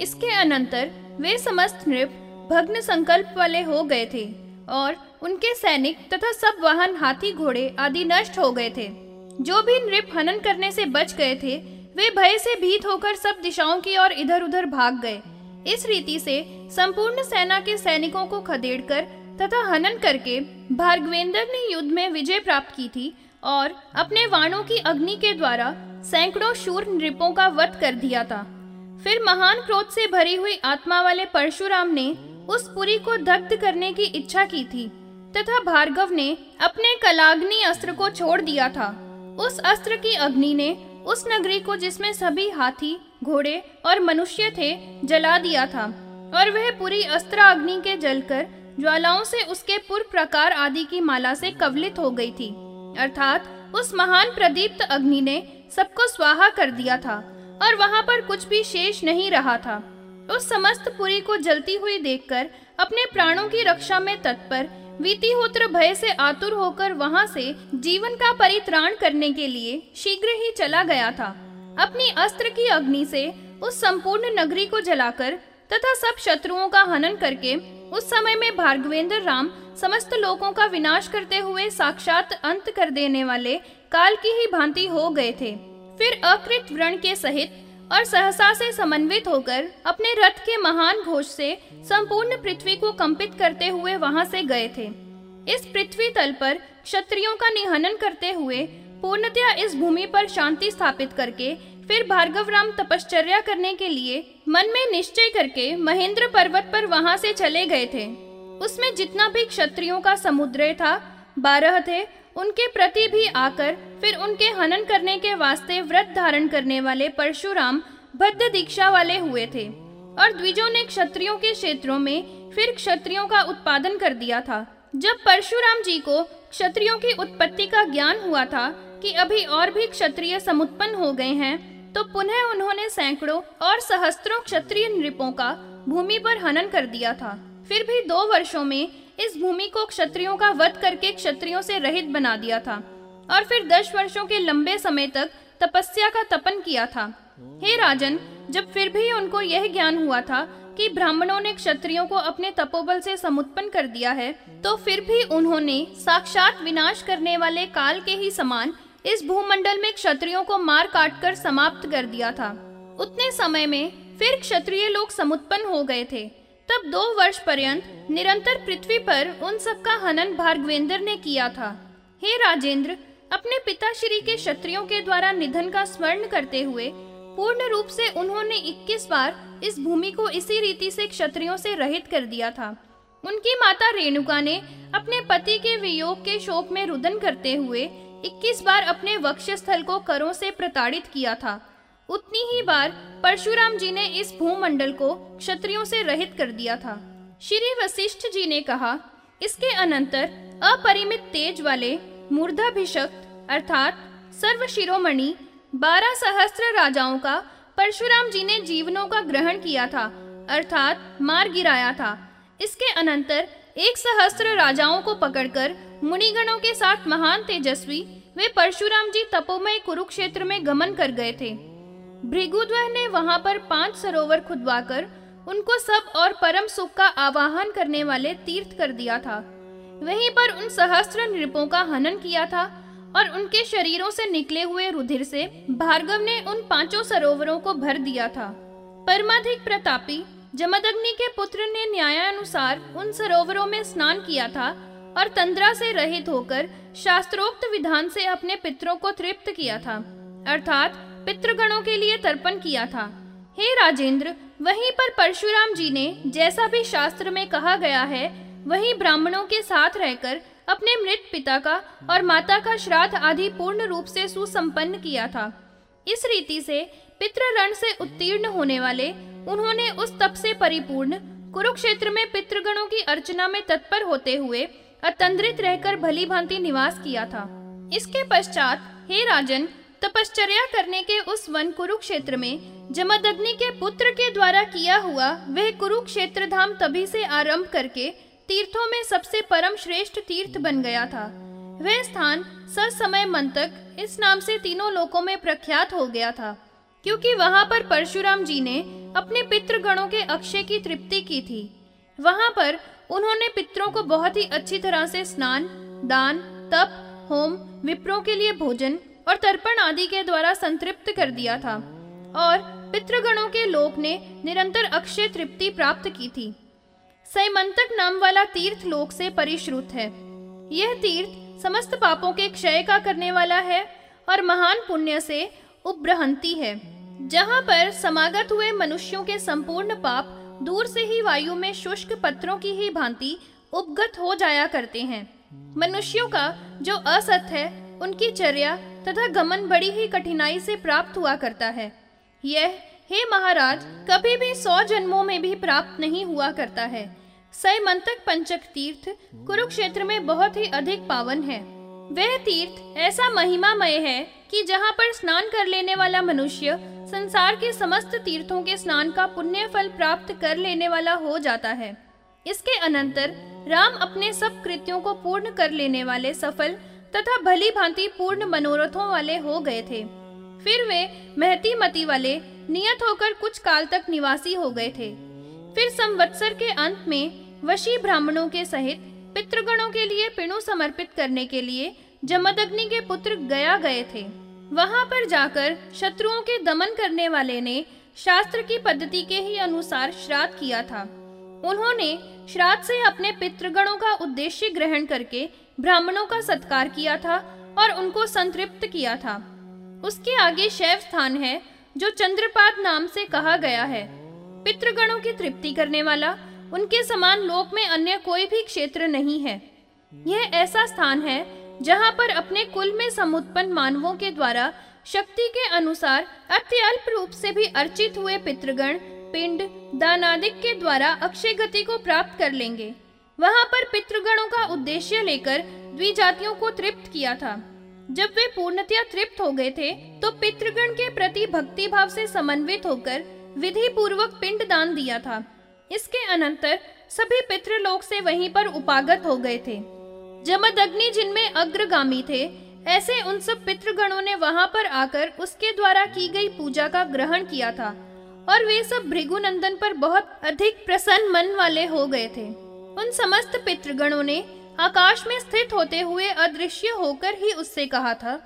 इसके अनंतर वे समस्त नृप भग्न संकल्प वाले हो गए थे और उनके सैनिक तथा सब वाहन, हाथी, घोड़े आदि नष्ट हो गए थे। जो भी नृप हनन करने से बच गए थे, वे भय से भीत होकर सब दिशाओं की ओर इधर उधर भाग गए। इस रीति से संपूर्ण सेना के सैनिकों को खदेड़कर तथा हनन करके भार्गवेंद्र ने युद्ध में विजय प्राप्त की थी और अपने वाणों की अग्नि के द्वारा सैकड़ों शूर नृपों का वध कर दिया था। फिर महान क्रोध से भरी हुई आत्मा वाले परशुराम ने उस पुरी को दग्ध करने की इच्छा की थी, तथा भार्गव ने अपने कलाग्नि अस्त्र को छोड़ दिया था। उस अस्त्र की अग्नि ने उस नगरी को जिसमें सभी हाथी, घोड़े और मनुष्य थे, जला दिया था, और वह पूरी अस्त्र अग्नि के जलकर ज्वालाओं से उसके पूर्व प्रकार आदि की माला से कवलित हो गई थी। अर्थात उस महान प्रदीप्त अग्नि ने सबको स्वाहा कर दिया था। और वहाँ पर कुछ भी शेष नहीं रहा था। उस समस्त पुरी को जलती हुई देखकर, अपने प्राणों की रक्षा में तत्पर, वीतिहोत्र भय से आतुर होकर वहाँ से जीवन का परित्राण करने के लिए शीघ्र ही चला गया था। अपनी अस्त्र की अग्नि से उस संपूर्ण नगरी को जलाकर तथा सब शत्रुओं का हनन करके उस समय में भार्गवेंद्र राम समस्त लोगों का विनाश करते हुए साक्षात अंत कर देने वाले काल की ही भांति हो गए थे। फिर अकृत व्रण के सहित और सहसा से समन्वित होकर अपने रथ के महान घोष से संपूर्ण पृथ्वी को कंपित करते हुए वहाँ से गए थे। इस पृथ्वी तल पर क्षत्रियों का निहनन करते हुए पूर्णतया इस भूमि पर शांति स्थापित करके फिर भार्गव राम तपश्चर्या करने के लिए मन में निश्चय करके महेंद्र पर्वत पर वहाँ से चले गए थे। उसमें जितना भी क्षत्रियों का समुद्र था बारह थे। उनके प्रति भी आकर, फिर उनके हनन करने के वास्ते व्रत धारण करने वाले परशुराम बद्ध दीक्षा वाले हुए थे। और द्विजों ने क्षत्रियों के क्षेत्रों में फिर क्षत्रियों का उत्पादन कर दिया था। जब परशुराम जी को क्षत्रियों की उत्पत्ति का ज्ञान हुआ था कि अभी और भी क्षत्रिय समुत्पन्न हो गए हैं तो पुनः उन्होंने सैकड़ों और सहस्त्रों क्षत्रिय नृपों का भूमि पर हनन कर दिया था। फिर भी दो वर्षों में इस भूमि को क्षत्रियों का वध करके क्षत्रियों से रहित बना दिया था, और फिर दस वर्षों के लंबे समय तक तपस्या का तपन किया था। हे राजन, जब फिर भी उनको यह ज्ञान हुआ था कि ब्राह्मणों ने क्षत्रियों को अपने तपोबल से समुत्पन्न कर दिया है तो फिर भी उन्होंने साक्षात विनाश करने वाले काल के ही समान इस भूमंडल में क्षत्रियों को मार काट कर समाप्त कर दिया था। उतने समय में फिर क्षत्रिय लोग समुत्पन्न हो गए थे। तब दो वर्ष पर्यंत निरंतर पृथ्वी पर उन सब का हनन भार्गवेंद्र ने किया था। हे राजेंद्र, अपने पिता श्री के क्षत्रियों के द्वारा निधन का स्मरण करते हुए, पूर्ण रूप से उन्होंने 21 बार इस भूमि को इसी रीति से क्षत्रियों से रहित कर दिया था। उनकी माता रेणुका ने अपने पति के वियोग के शोक में रुदन करते हुए 21 बार अपने वक्षस्थल को करों से प्रताड़ित किया था। उतनी ही बार परशुराम जी ने इस भूमंडल को क्षत्रियों से रहित कर दिया था। श्री वशिष्ठ जी ने कहा, इसके अनंतर अपरिमित तेज वाले मूर्धाभिषक्त, अर्थात सर्व शिरोमणि बारह सहस्त्र राजाओं का परशुराम जी ने जीवनों का ग्रहण किया था, अर्थात मार गिराया था। इसके अनंतर एक सहस्त्र राजाओं को पकड़कर मुनिगणों के साथ महान तेजस्वी वे परशुराम जी तपोमय कुरुक्षेत्र में गमन कर गए थे। भृगुद्वह ने वहाँ पर पाँच सरोवर खुदवाकर उनको सब और परम सुख का आवाहन करने वाले तीर्थ कर दिया था। वहीं पर उन सहस्त्र नृपों का हनन किया था और उनके शरीरों से निकले हुए रुधिर से भार्गव ने उन पाँचों सरोवरों को भर दिया था। परमाधिक प्रतापी जमदग्नि के पुत्र ने न्यायानुसार उन सरोवरों में स्नान किया था और तंद्रा से रहित होकर शास्त्रोक्त विधान से अपने पितरों को तृप्त किया था। अर्थात पितृगणों के लिए तर्पण किया था। हे राजेंद्र, वहीं पर परशुराम जी ने, जैसा भी शास्त्र में कहा गया है, वही ब्राह्मणों के साथ रहकर अपने मृत पिता का और माता का श्राद्ध आदि पूर्ण रूप से सुसंपन्न किया था। इस रीति से पितृरण से उत्तीर्ण होने वाले, उन्होंने उस तप से परिपूर्ण, कुरुक्षेत्र में पितृगणों की अर्चना में तत्पर होते हुए, अतंद्रित रहकर भली भांति निवास किया था। इसके पश्चात, हे राजन तपश्चर्या करने के उस वन कुरुक्षेत्र में, जमदग्नि के पुत्र के द्वारा किया हुआ वह कुरुक्षेत्र धाम तभी से आरंभ करके तीर्थों में सबसे परम श्रेष्ठ तीर्थ बन गया था। वह स्थान ससमय मंतक इस नाम से तीनों लोकों में प्रख्यात हो गया था, क्योंकि वहाँ पर परशुराम जी ने अपने पितृगणों के अक्षय की तृप्ति की थी। वहाँ पर उन्होंने पितरों को बहुत ही अच्छी तरह से स्नान, दान, तप, होम, विप्रों के लिए भोजन और तर्पण आदि के द्वारा संतृप्त कर दिया था। और पितृगणों के लोक ने निरंतर अक्षय तृप्ति प्राप्त की थी। सैमंतक नाम वाला तीर्थ लोक से परिश्रुत है। यह तीर्थ समस्त पापों के क्षय का करने वाला है और महान पुण्य से उपब्रहंती है। जहाँ पर समागत हुए मनुष्यों के संपूर्ण पाप दूर से ही वायु में शुष्क पत्रों की ही भांति उपगत हो जाया करते हैं। मनुष्यों का जो असत है, उनकी चर्या तथा गमन बड़ी ही कठिनाई से प्राप्त हुआ करता है। यह, हे महाराज, कभी भी सौ जन्मों में भी प्राप्त नहीं हुआ करता है। सैमंतक पंचक तीर्थ कुरुक्षेत्र में बहुत ही अधिक पावन है। वह तीर्थ ऐसा महिमामय है कि जहाँ पर स्नान कर लेने वाला मनुष्य संसार के समस्त तीर्थों के स्नान का पुण्य फल प्राप्त कर लेने वाला हो जाता है। इसके अनंतर राम अपने सब कृत्यों को पूर्ण कर लेने वाले सफल तथा भली भांति पूर्ण मनोरथों वाले हो गए थे। फिर वे महती मती वाले, नियत होकर कुछ काल तक निवासी हो गए थे। फिर संवत्सर के अंत में वशी ब्राह्मणों के सहित पितृगणों के लिए पिणु समर्पित करने के लिए जमदग्नि के पुत्र गया गए थे। वहाँ पर जाकर शत्रुओं के दमन करने वाले ने शास्त्र की पद्धति के ही अनुसार श्राद्ध किया था। उन्होंने श्राद्ध से अपने पितृगणों का उद्देश्य ग्रहण करके ब्राह्मणों का सत्कार किया था और उनको संतृप्त किया था। उसके आगे शैव स्थान है, जो चंद्रपाद नाम से कहा गया है। पितृगणों की तृप्ति करने वाला, उनके समान लोक में अन्य कोई भी क्षेत्र नहीं है। यह ऐसा स्थान है, जहाँ पर अपने कुल में समुत्पन्न मानवों के द्वारा शक्ति के अनुसार अत्यल्प रूप से भी अर्चित हुए पितृगण पिंड दानादिक के द्वारा अक्षय गति को प्राप्त कर लेंगे। वहाँ पर पितृगणों का उद्देश्य लेकर द्विजातियों को तृप्त किया था। जब वे पूर्णतया तृप्त हो गए थे तो पितृगण के प्रति भक्ति भाव से समन्वित होकर विधि पूर्वक पिंड दान दिया था। इसके अनंतर सभी पितृलोक से वहीं पर उपागत हो गए थे। जमदग्नि जिनमें अग्रगामी थे, ऐसे उन सब पितृगणों ने वहाँ पर आकर उसके द्वारा की गई पूजा का ग्रहण किया था। और वे सब भृगुनंदन पर बहुत अधिक प्रसन्न मन वाले हो गए थे। उन समस्त पितृगणों ने आकाश में स्थित होते हुए अदृश्य होकर ही उससे कहा था।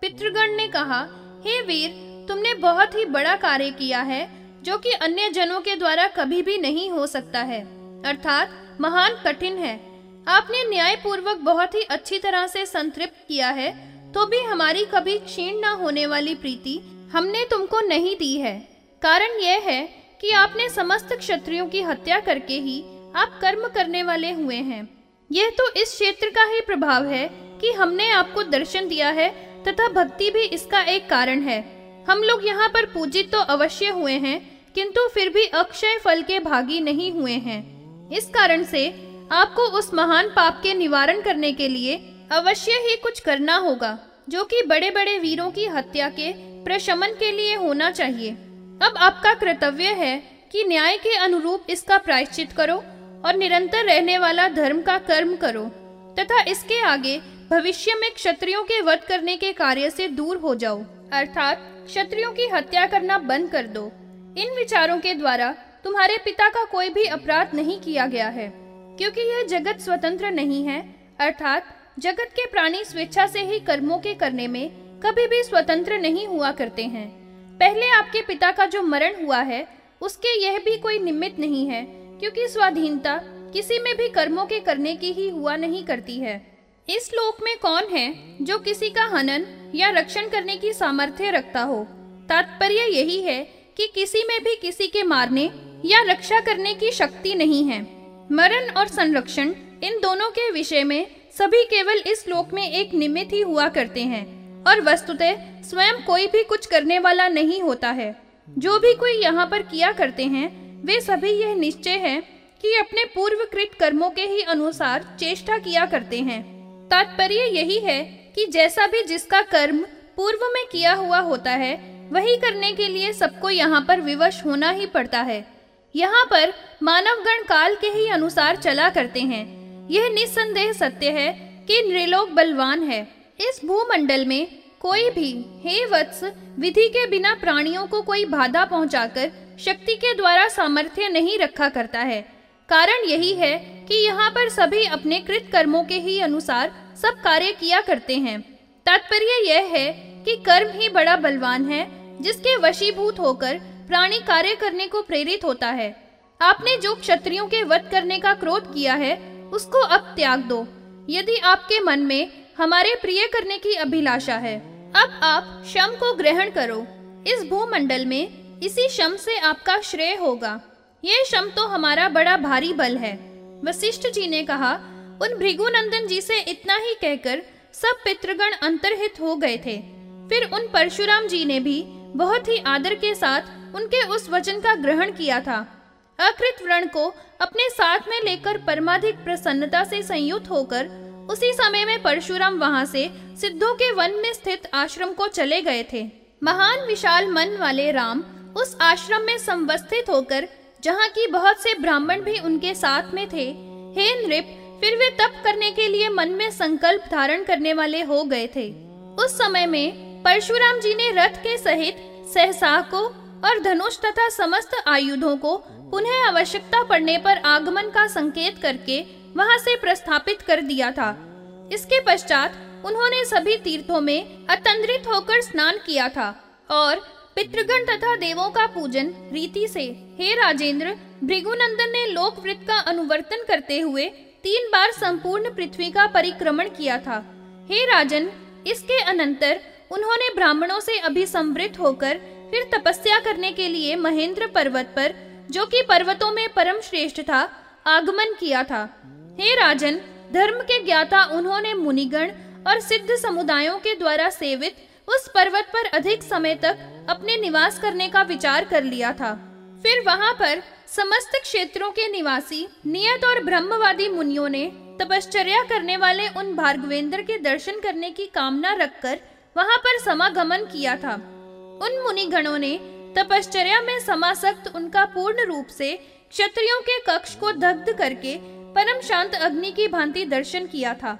पितृगण ने कहा, हे वीर, तुमने बहुत ही बड़ा कार्य किया है, जो कि अन्य जनों के द्वारा कभी भी नहीं हो सकता है। अर्थात, महान कठिन है। आपने न्याय पूर्वक बहुत ही अच्छी तरह से संतृप्त किया है तो भी हमारी कभी क्षीण न होने वाली प्रीति हमने तुमको नहीं दी है। कारण यह है कि आपने समस्त क्षत्रियों की हत्या करके ही आप कर्म करने वाले हुए हैं। यह तो इस क्षेत्र का ही प्रभाव है कि हमने आपको दर्शन दिया है तथा भक्ति भी इसका एक कारण है। हम लोग यहाँ पर पूजित तो अवश्य हुए हैं, किंतु फिर भी अक्षय फल के भागी नहीं हुए हैं। इस कारण से आपको उस महान पाप के निवारण करने के लिए अवश्य ही कुछ करना होगा, जो कि बड़े बड़े वीरों की हत्या के प्रशमन के लिए होना चाहिए। अब आपका कर्तव्य है कि न्याय के अनुरूप इसका प्रायश्चित करो और निरंतर रहने वाला धर्म का कर्म करो, तथा इसके आगे भविष्य में क्षत्रियों के वध करने के कार्य से दूर हो जाओ। अर्थात, क्षत्रियो की हत्या करना बंद कर दो। इन विचारों के द्वारा तुम्हारे पिता का कोई भी अपराध नहीं किया गया है, क्योंकि यह जगत स्वतंत्र नहीं है। अर्थात, जगत के प्राणी स्वेच्छा से ही कर्मों के करने में कभी भी स्वतंत्र नहीं हुआ करते हैं। पहले आपके पिता का जो मरण हुआ है, उसके यह भी कोई निमित्त नहीं है, क्योंकि स्वाधीनता किसी में भी कर्मों के करने की ही हुआ नहीं करती है। इस लोक में कौन है जो किसी का हनन या रक्षण करने की सामर्थ्य रखता हो? तात्पर्य यही है कि किसी में भी किसी के मारने या रक्षा करने की शक्ति नहीं है। मरण और संरक्षण इन दोनों के विषय में सभी केवल इस लोक में एक निमित्त ही हुआ करते हैं। और वस्तुतः स्वयं कोई भी कुछ करने वाला नहीं होता है। जो भी कोई यहाँ पर किया करते हैं, वे सभी यह निश्चय है कि अपने पूर्वकृत कर्मों के ही अनुसार चेष्टा किया करते हैं। तात्पर्य यही है कि जैसा भी जिसका कर्म पूर्व में किया हुआ होता है, वही करने के लिए सबको यहाँ पर विवश होना ही पड़ता है। यहाँ पर मानवगण काल के ही अनुसार चला करते हैं। यह निस्संदेह सत्य है कि नृलोक बलवान है। इस भूमंडल में कोई भी हे वत्स, विधि के बिना प्राणियों को कोई बाधा पहुंचाकर शक्ति के द्वारा सामर्थ्य नहीं रखा करता है। कारण यही है कि यहाँ पर सभी अपने कृत कर्मों के ही अनुसार सब कार्य किया करते हैं। तात्पर्य यह है कि कर्म ही बड़ा बलवान है, जिसके वशीभूत होकर प्राणी कार्य करने को प्रेरित होता है। आपने जो क्षत्रियों के वध करने का क्रोध किया है, उसको अब त्याग दो। यदि आपके मन में हमारे प्रिय करने की अभिलाषा है। अब आप शम को ग्रहण करो। इस भूमंडल में इसी शम से आपका श्रेय होगा। ये शम तो हमारा बड़ा भारी बल है। वशिष्ठ जी ने कहा, उन भृगुनंदन जी से इतना ही कहकर सब पितृगण अंतरहित हो गए थे। फिर उन परशुराम जी ने भी बहुत ही आदर के साथ उनके उस वचन का ग्रहण किया था। अकृत व्रण को अपने साथ में लेकर परमाधिक प्रसन्नता से संयुक्त होकर उसी समय में परशुराम वहाँ से सिद्धों के वन में स्थित आश्रम को चले गए थे। महान विशाल मन वाले राम उस आश्रम में संवस्थित होकर, जहाँ की बहुत से ब्राह्मण भी उनके साथ में थे, हे नृप, फिर वे तप करने के लिए मन में संकल्प धारण करने वाले हो गए थे। उस समय में परशुराम जी ने रथ के सहित सहसा को और धनुष तथा समस्त आयुधों को पुनः आवश्यकता पड़ने पर आगमन का संकेत करके वहाँ से प्रस्थापित कर दिया था। इसके पश्चात उन्होंने सभी तीर्थों में अतंद्रित होकर स्नान किया था और पितृगण तथा देवों का पूजन रीति से हे राजेंद्र, भृगुनंदन ने लोकवृत्त का अनुवर्तन करते हुए तीन बार संपूर्ण पृथ्वी का परिक्रमण किया था। हे राजन, इसके अनंतर उन्होंने ब्राह्मणों से अभिसंवृत होकर फिर तपस्या करने के लिए महेंद्र पर्वत पर, जो कि पर्वतों में परम श्रेष्ठ था, आगमन किया था। हे राजन, धर्म के ज्ञाता उन्होंने मुनिगण और सिद्ध समुदायों के द्वारा सेवित उस पर्वत पर अधिक समय तक अपने निवास करने का विचार कर लिया था। फिर वहाँ पर समस्त क्षेत्रों के निवासी, नियत और ब्रह्मवादी मुनियों ने तपश्चर्या करने वाले उन भार्गवेंद्र के दर्शन करने की कामना रखकर वहाँ पर समागमन किया था। उन मुनिगणों ने तपश्चर्या में समासक्त उनका पूर्ण रूप से क्षत्रियों के कक्ष को दग्ध करके परम शांत अग्नि की भांति दर्शन किया था।